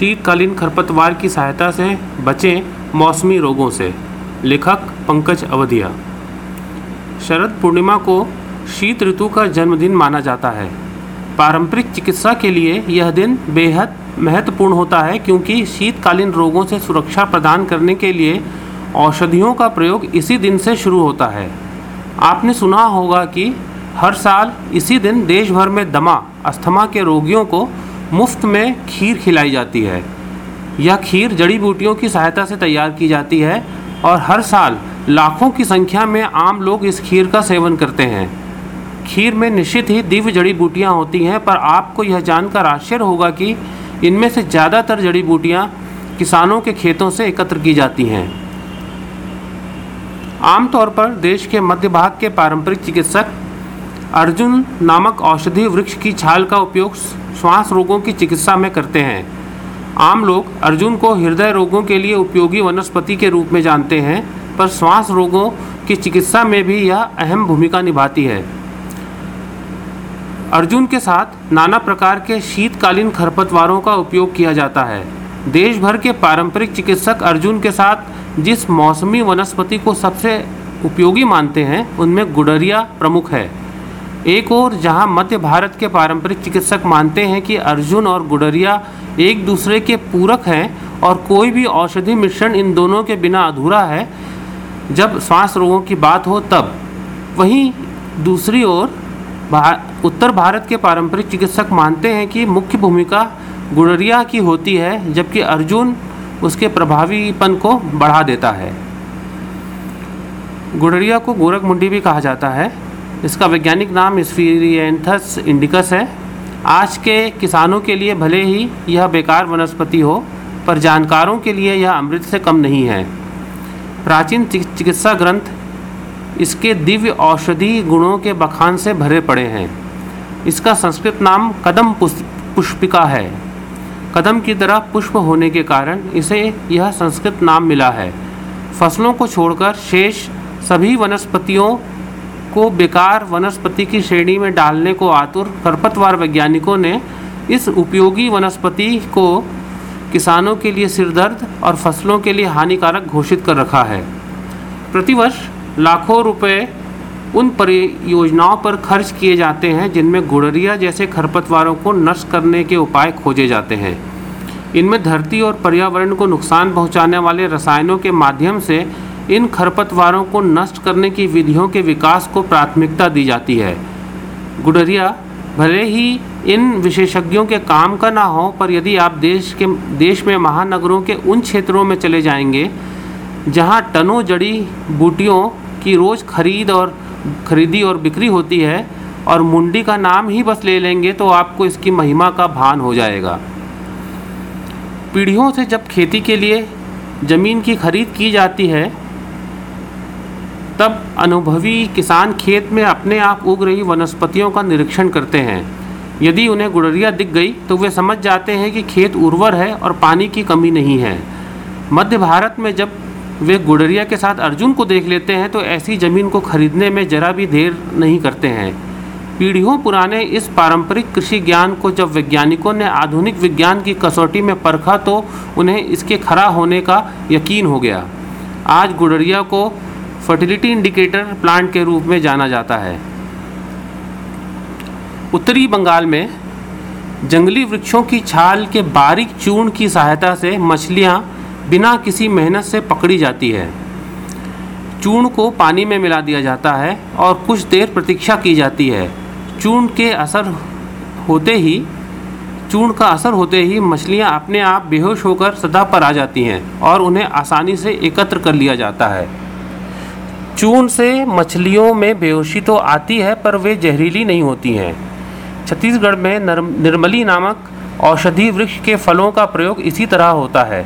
शीतकालीन खरपतवार की सहायता से बचें मौसमी रोगों से। लेखक पंकज अवधिया। शरद पूर्णिमा को शीत ऋतु का जन्मदिन माना जाता है। पारंपरिक चिकित्सा के लिए यह दिन बेहद महत्वपूर्ण होता है क्योंकि शीतकालीन रोगों से सुरक्षा प्रदान करने के लिए औषधियों का प्रयोग इसी दिन से शुरू होता है। आपने सुना होगा कि हर साल इसी दिन देश भर में दमा, अस्थमा के रोगियों को मुफ़्त में खीर खिलाई जाती है। यह खीर जड़ी बूटियों की सहायता से तैयार की जाती है और हर साल लाखों की संख्या में आम लोग इस खीर का सेवन करते हैं। खीर में निश्चित ही दिव्य जड़ी बूटियाँ होती हैं, पर आपको यह जानकर आश्चर्य होगा कि इनमें से ज़्यादातर जड़ी बूटियाँ किसानों के खेतों से एकत्र की जाती हैं। आमतौर पर देश के मध्य भाग के पारंपरिक चिकित्सक अर्जुन नामक औषधि वृक्ष की छाल का उपयोग श्वास रोगों की चिकित्सा में करते हैं। आम लोग अर्जुन को हृदय रोगों के लिए उपयोगी वनस्पति के रूप में जानते हैं, पर श्वास रोगों की चिकित्सा में भी यह अहम भूमिका निभाती है। अर्जुन के साथ नाना प्रकार के शीतकालीन खरपतवारों का उपयोग किया जाता है। देश भर के पारंपरिक चिकित्सक अर्जुन के साथ जिस मौसमी वनस्पति को सबसे उपयोगी मानते हैं, उनमें गुडरिया प्रमुख है। एक और जहाँ मध्य भारत के पारंपरिक चिकित्सक मानते हैं कि अर्जुन और गुडरिया एक दूसरे के पूरक हैं और कोई भी औषधि मिश्रण इन दोनों के बिना अधूरा है। जब श्वास रोगों की बात हो तब। वहीं दूसरी ओर उत्तर भारत के पारंपरिक चिकित्सक मानते हैं कि मुख्य भूमिका गुडरिया की होती है, जबकि अर्जुन उसके प्रभावीपन को बढ़ा देता है। गुडरिया को गोरख मुंडी भी कहा जाता है। इसका वैज्ञानिक नाम स्फीरियंथस इंडिकस है। आज के किसानों के लिए भले ही यह बेकार वनस्पति हो, पर जानकारों के लिए यह अमृत से कम नहीं है। प्राचीन चिकित्सा ग्रंथ इसके दिव्य औषधि गुणों के बखान से भरे पड़े हैं। इसका संस्कृत नाम कदम पुष्पिका है। कदम की तरह पुष्प होने के कारण इसे यह संस्कृत नाम मिला है। फ़सलों को छोड़कर शेष सभी वनस्पतियों को बेकार वनस्पति की श्रेणी में डालने को आतुर खरपतवार वैज्ञानिकों ने इस उपयोगी वनस्पति को किसानों के लिए सिरदर्द और फ़सलों के लिए हानिकारक घोषित कर रखा है। प्रतिवर्ष लाखों रुपए उन परियोजनाओं पर खर्च किए जाते हैं जिनमें गुड़रिया जैसे खरपतवारों को नष्ट करने के उपाय खोजे जाते हैं। इनमें धरती और पर्यावरण को नुकसान पहुँचाने वाले रसायनों के माध्यम से इन खरपतवारों को नष्ट करने की विधियों के विकास को प्राथमिकता दी जाती है। गुडरिया, भले ही इन विशेषज्ञों के काम का ना हो, पर यदि आप देश के, देश में महानगरों के उन क्षेत्रों में चले जाएँगे, जहाँ टनों जड़ी बूटियों की रोज़ खरीद और, खरीदी और बिक्री होती है, और मुंडी का नाम ही बस ले लेंगे तो आपको इसकी महिमा का भान हो जाएगा। पीढ़ियों से जब खेती के लिए ज़मीन की खरीद की जाती है तब अनुभवी किसान खेत में अपने आप उग रही वनस्पतियों का निरीक्षण करते हैं। यदि उन्हें गुड़रिया दिख गई तो वे समझ जाते हैं कि खेत उर्वर है और पानी की कमी नहीं है। मध्य भारत में जब वे गुड़रिया के साथ अर्जुन को देख लेते हैं तो ऐसी ज़मीन को खरीदने में ज़रा भी देर नहीं करते हैं। पीढ़ियों पुराने इस पारंपरिक कृषि ज्ञान को जब वैज्ञानिकों ने आधुनिक विज्ञान की कसौटी में परखा तो उन्हें इसके खरा होने का यकीन हो गया। आज गुड़रिया को फर्टिलिटी इंडिकेटर प्लांट के रूप में जाना जाता है। उत्तरी बंगाल में जंगली वृक्षों की छाल के बारीक चूर्ण की सहायता से मछलियाँ बिना किसी मेहनत से पकड़ी जाती है। चूर्ण को पानी में मिला दिया जाता है और कुछ देर प्रतीक्षा की जाती है। चूर्ण के असर होते ही, चूर्ण का असर होते ही मछलियाँ अपने आप बेहोश होकर सतह पर आ जाती हैं और उन्हें आसानी से एकत्र कर लिया जाता है। चून से मछलियों में बेहोशी तो आती है, पर वे जहरीली नहीं होती हैं। छत्तीसगढ़ में निर्मली नामक औषधि वृक्ष के फलों का प्रयोग इसी तरह होता है।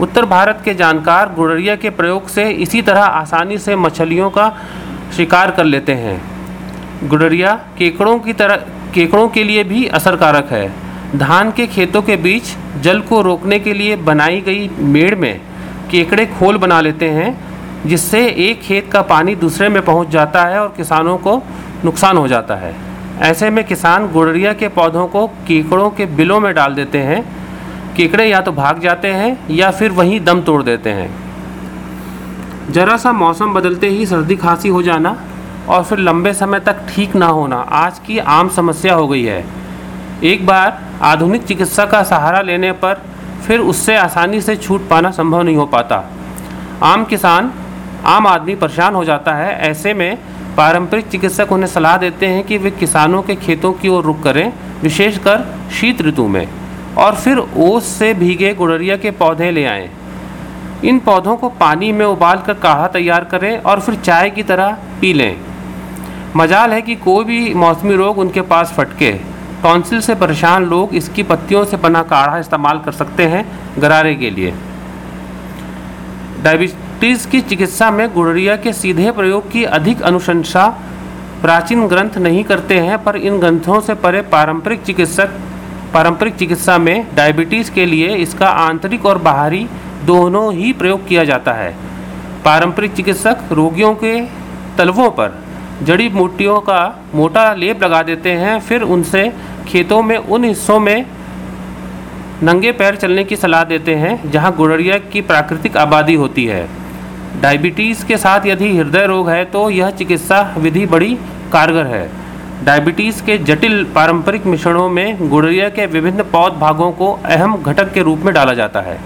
उत्तर भारत के जानकार गुड़रिया के प्रयोग से इसी तरह आसानी से मछलियों का शिकार कर लेते हैं। गुड़रिया केकड़ों की तरह, केकड़ों के लिए भी असरकारक है। धान के खेतों के बीच जल को रोकने के लिए बनाई गई मेड़ में केकड़े खोल बना लेते हैं जिससे एक खेत का पानी दूसरे में पहुँच जाता है और किसानों को नुकसान हो जाता है। ऐसे में किसान गुड़रिया के पौधों को कीकड़ों के बिलों में डाल देते हैं। कीकड़े या तो भाग जाते हैं या फिर वहीं दम तोड़ देते हैं। ज़रा सा मौसम बदलते ही सर्दी खांसी हो जाना और फिर लंबे समय तक ठीक ना होना आज की आम समस्या हो गई है। एक बार आधुनिक चिकित्सा का सहारा लेने पर फिर उससे आसानी से छूट पाना संभव नहीं हो पाता। आम किसान आम आदमी परेशान हो जाता है। ऐसे में पारंपरिक चिकित्सक उन्हें सलाह देते हैं कि वे किसानों के खेतों की ओर रुख करें, विशेषकर शीत ऋतु में, और फिर ओस से भीगे गुड़रिया के पौधे ले आएँ। इन पौधों को पानी में उबाल कर काढ़ा तैयार करें और फिर चाय की तरह पी लें। मजाल है कि कोई भी मौसमी रोग उनके पास फटके। टॉन्सिल से परेशान लोग इसकी पत्तियों से बना काढ़ा इस्तेमाल कर सकते हैं, गरारे के लिए। डायबिटीज़ की चिकित्सा में गुड़रिया के सीधे प्रयोग की अधिक अनुशंसा प्राचीन ग्रंथ नहीं करते हैं, पर इन ग्रंथों से परे पारंपरिक चिकित्सक, पारंपरिक चिकित्सा में डायबिटीज़ के लिए इसका आंतरिक और बाहरी दोनों ही प्रयोग किया जाता है। पारंपरिक चिकित्सक रोगियों के तलवों पर जड़ी बूटियों का मोटा लेप लगा देते हैं, फिर उनसे खेतों में उन हिस्सों में नंगे पैर चलने की सलाह देते हैं, जहाँ गुड़रिया की प्राकृतिक आबादी होती है। डायबिटीज़ के साथ यदि हृदय रोग है तो यह चिकित्सा विधि बड़ी कारगर है। डायबिटीज़ के जटिल पारंपरिक मिश्रणों में गुड़रिया के विभिन्न पौध भागों को अहम घटक के रूप में डाला जाता है।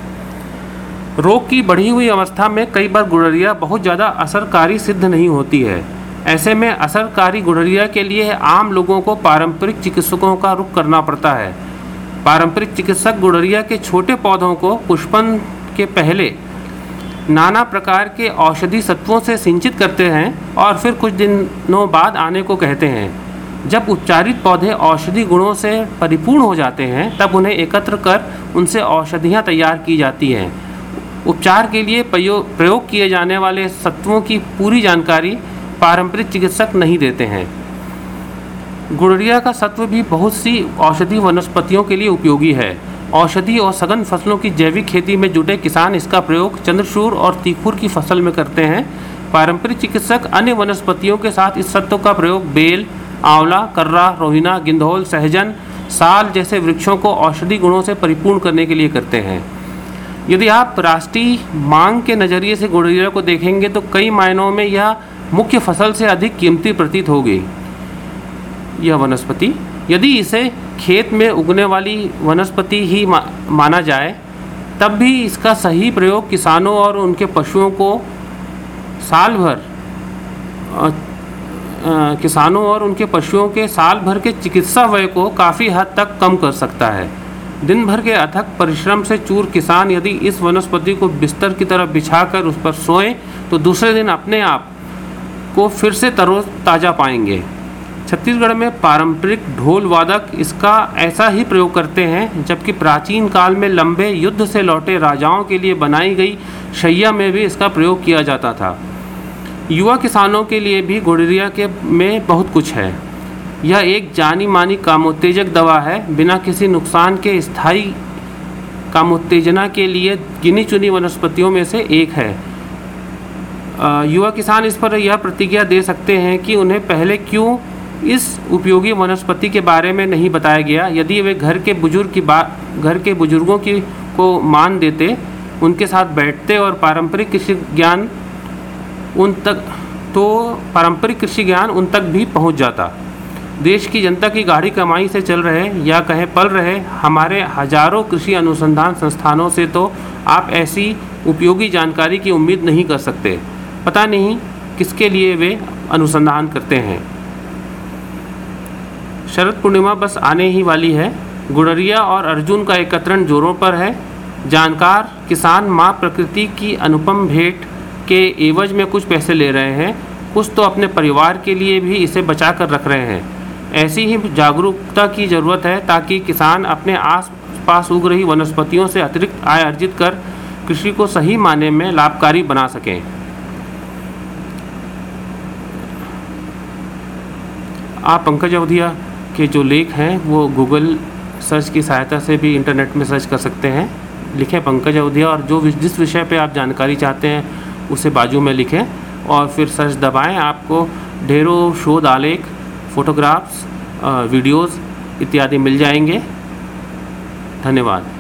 रोग की बढ़ी हुई अवस्था में कई बार गुड़रिया बहुत ज़्यादा असरकारी सिद्ध नहीं होती है। ऐसे में असरकारी गुड़रिया के लिए आम लोगों को पारंपरिक चिकित्सकों का रुख करना पड़ता है। पारंपरिक चिकित्सक गुड़रिया के छोटे पौधों को पुष्पन के पहले नाना प्रकार के औषधि सत्वों से सिंचित करते हैं और फिर कुछ दिनों बाद आने को कहते हैं। जब उपचारित पौधे औषधि गुणों से परिपूर्ण हो जाते हैं, तब उन्हें एकत्र कर उनसे औषधियाँ तैयार की जाती हैं। उपचार के लिए प्रयोग किए जाने वाले सत्वों की पूरी जानकारी पारंपरिक चिकित्सक नहीं देते हैं। गुड़रिया का सत्व भी बहुत सी औषधि वनस्पतियों के लिए उपयोगी है। औषधि और सघन फ़सलों की जैविक खेती में जुटे किसान इसका प्रयोग चंद्रशूर और तीखुर की फ़सल में करते हैं। पारंपरिक चिकित्सक अन्य वनस्पतियों के साथ इस सत्व का प्रयोग बेल, आंवला, कर्रा, रोहिना, गिंधोल, सहजन, साल जैसे वृक्षों को औषधि गुणों से परिपूर्ण करने के लिए करते हैं। यदि आप राष्ट्रीय मांग के नज़रिए से गुड़रिया को देखेंगे तो कई मायनों में यह मुख्य फ़सल से अधिक कीमती प्रतीत होगी। यह वनस्पति यदि इसे खेत में उगने वाली वनस्पति ही मा, माना जाए तब भी इसका सही प्रयोग किसानों और उनके पशुओं को साल भर किसानों और उनके पशुओं के साल भर के चिकित्सा व्यय को काफ़ी हद तक कम कर सकता है। दिन भर के अथक परिश्रम से चूर किसान यदि इस वनस्पति को बिस्तर की तरफ़ बिछाकर उस पर सोएँ तो दूसरे दिन अपने आप को फिर से तरो ताज़ा पाएँगे। छत्तीसगढ़ में पारंपरिक ढोल वादक इसका ऐसा ही प्रयोग करते हैं, जबकि प्राचीन काल में लंबे युद्ध से लौटे राजाओं के लिए बनाई गई शैया में भी इसका प्रयोग किया जाता था। युवा किसानों के लिए भी गुड़रिया के में बहुत कुछ है। यह एक जानी मानी कामोत्तेजक दवा है। बिना किसी नुकसान के स्थायी कामोत्तेजना के लिए गिनी चुनी वनस्पतियों में से एक है। युवा किसान इस पर यह प्रतिज्ञा दे सकते हैं कि उन्हें पहले क्यों इस उपयोगी वनस्पति के बारे में नहीं बताया गया। यदि वे घर के बुज़ुर्ग की बात घर के बुज़ुर्गों की, को मान देते, उनके साथ बैठते और पारंपरिक कृषि ज्ञान उन तक तो पारंपरिक कृषि ज्ञान उन तक भी पहुँच जाता। देश की जनता की गाढ़ी कमाई से चल रहे, या कहें पल रहे, हमारे हज़ारों कृषि अनुसंधान संस्थानों से तो आप ऐसी उपयोगी जानकारी की उम्मीद नहीं कर सकते। पता नहीं किसके लिए वे अनुसंधान करते हैं। शरद पूर्णिमा बस आने ही वाली है। गुड़रिया और अर्जुन का एकत्रण जोरों पर है। जानकार किसान माँ प्रकृति की अनुपम भेंट के एवज में कुछ पैसे ले रहे हैं। कुछ तो अपने परिवार के लिए भी इसे बचा कर रख रहे हैं। ऐसी ही जागरूकता की ज़रूरत है ताकि किसान अपने आस पास उग रही वनस्पतियों से अतिरिक्त आय अर्जित कर कृषि को सही माने में लाभकारी बना सकें। आप पंकज अवधिया के जो लेख हैं, वो गूगल सर्च की सहायता से भी इंटरनेट में सर्च कर सकते हैं। लिखें पंकज अवधिया और जो जिस विषय पे आप जानकारी चाहते हैं, उसे बाजू में लिखें और फिर सर्च दबाएँ। आपको ढेरों शोध आलेख फ़ोटोग्राफ्स वीडियोस इत्यादि मिल जाएँगे। धन्यवाद।